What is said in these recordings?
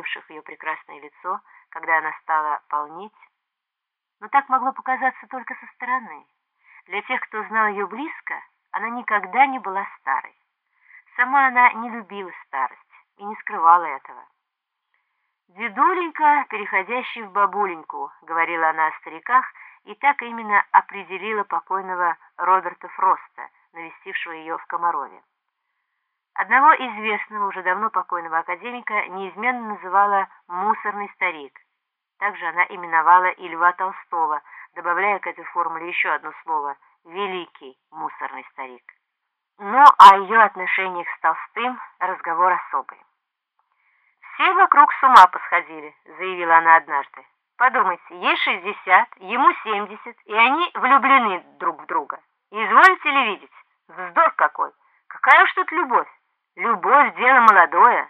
изменивших ее прекрасное лицо, когда она стала полнеть. Но так могло показаться только со стороны. Для тех, кто знал ее близко, она никогда не была старой. Сама она не любила старость и не скрывала этого. «Дедуленька, переходящий в бабуленьку», — говорила она о стариках, и так именно определила покойного Роберта Фроста, навестившего ее в Комарове. Одного известного, уже давно покойного академика неизменно называла «мусорный старик». Также она именовала и Льва Толстого, добавляя к этой формуле еще одно слово «великий мусорный старик». Но о ее отношениях с Толстым разговор особый. «Все вокруг с ума посходили», — заявила она однажды. «Подумайте, ей шестьдесят, ему семьдесят, и они влюблены друг в друга. Изволите ли видеть? Вздор какой! Какая уж тут любовь! Любовь — дело молодое!»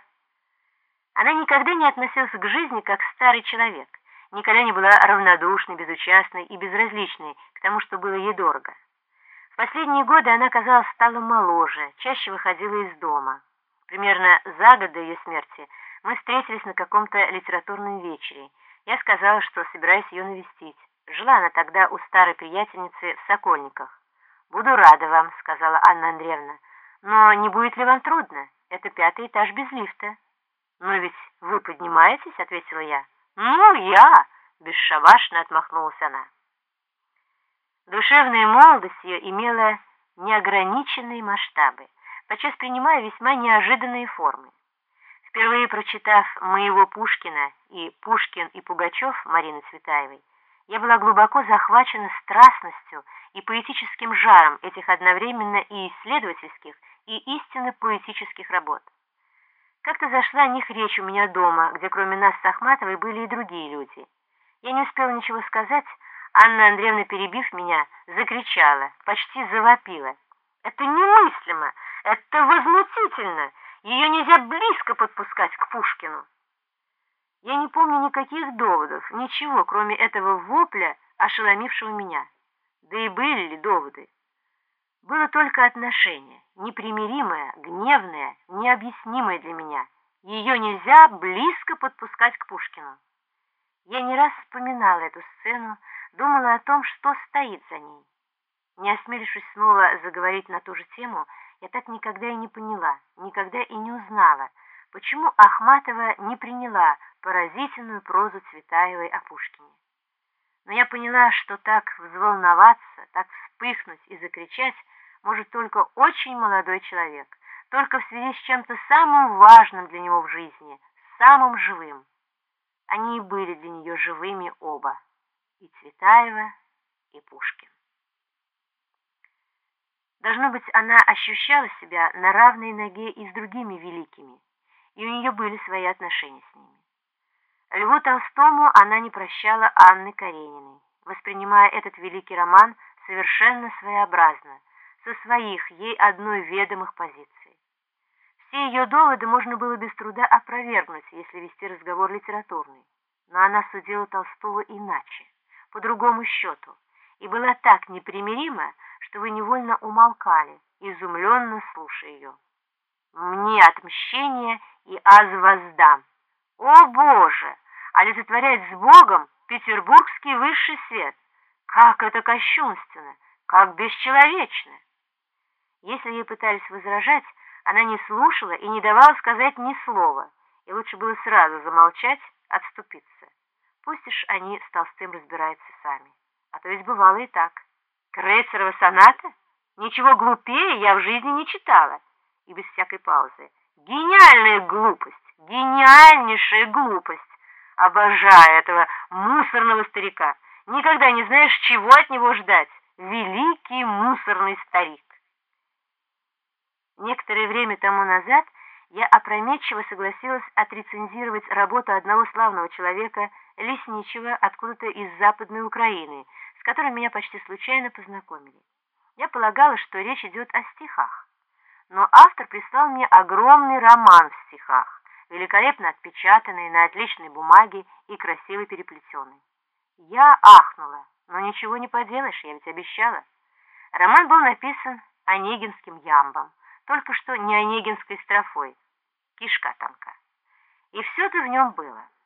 Она никогда не относилась к жизни как старый человек, никогда не была равнодушной, безучастной и безразличной к тому, что было ей дорого. В последние годы она, казалось, стала моложе, чаще выходила из дома. Примерно за год до ее смерти мы встретились на каком-то литературном вечере. Я сказала, что собираюсь ее навестить. Жила она тогда у старой приятельницы в Сокольниках. «Буду рада вам», — сказала Анна Андреевна. «Но не будет ли вам трудно? Это пятый этаж без лифта». «Но ведь вы поднимаетесь?» — ответила я. «Ну, я!» — бесшабашно отмахнулась она. Душевная молодость ее имела неограниченные масштабы, подчас принимая весьма неожиданные формы. Впервые прочитав «Моего Пушкина» и «Пушкин и Пугачев» Марины Цветаевой, я была глубоко захвачена страстностью и поэтическим жаром этих одновременно и исследовательских, и истинно поэтических работ. Как-то зашла о них речь у меня дома, где кроме нас с Ахматовой были и другие люди. Я не успела ничего сказать, Анна Андреевна, перебив меня, закричала, почти завопила. «Это немыслимо! Это возмутительно! Ее нельзя близко подпускать к Пушкину. Я не помню никаких доводов, ничего, кроме этого вопля, ошеломившего меня. Да и были ли доводы? Было только отношение, непримиримое, гневное, необъяснимое для меня. Ее нельзя близко подпускать к Пушкину. Я не раз вспоминала эту сцену, думала о том, что стоит за ней. Не осмелившись снова заговорить на ту же тему, я так никогда и не поняла, никогда и не узнала, почему Ахматова не приняла поразительную прозу Цветаевой о Пушкине. Но я поняла, что так взволноваться, так вспыхнуть и закричать может только очень молодой человек, только в связи с чем-то самым важным для него в жизни, самым живым. Они и были для нее живыми оба, и Цветаева, и Пушкин. Должно быть, она ощущала себя на равной ноге и с другими великими, и у нее были свои отношения с ними. Льву Толстому она не прощала Анны Карениной, воспринимая этот великий роман совершенно своеобразно, со своих, ей одной ведомых позиций. Все ее доводы можно было без труда опровергнуть, если вести разговор литературный, но она судила Толстого иначе, по другому счету, и была так непримирима, что вы невольно умолкали, изумленно слушая ее. «Мне отмщение и аз воздам». «О, Боже! Олицетворять с Богом петербургский высший свет! Как это кощунственно! Как бесчеловечно!» Если ей пытались возражать, она не слушала и не давала сказать ни слова, и лучше было сразу замолчать, отступиться. Пусть уж они с Толстым разбираются сами. А то ведь бывало и так. Крейцерова соната? Ничего глупее я в жизни не читала. И без всякой паузы. Гениальная глупость, гениальнейшая глупость. Обожаю этого мусорного старика. Никогда не знаешь, чего от него ждать. Великий мусорный старик. Некоторое время тому назад я опрометчиво согласилась отрецензировать работу одного славного человека, лесничего откуда-то из Западной Украины, с которым меня почти случайно познакомили. Я полагала, что речь идет о стихах. Но автор прислал мне огромный роман в стихах, великолепно отпечатанный на отличной бумаге и красиво переплетенный. Я ахнула, но ничего не поделаешь, я ведь обещала. Роман был написан Онегинским ямбом, только что не Онегинской строфой, кишка тонка. И все-то в нем было.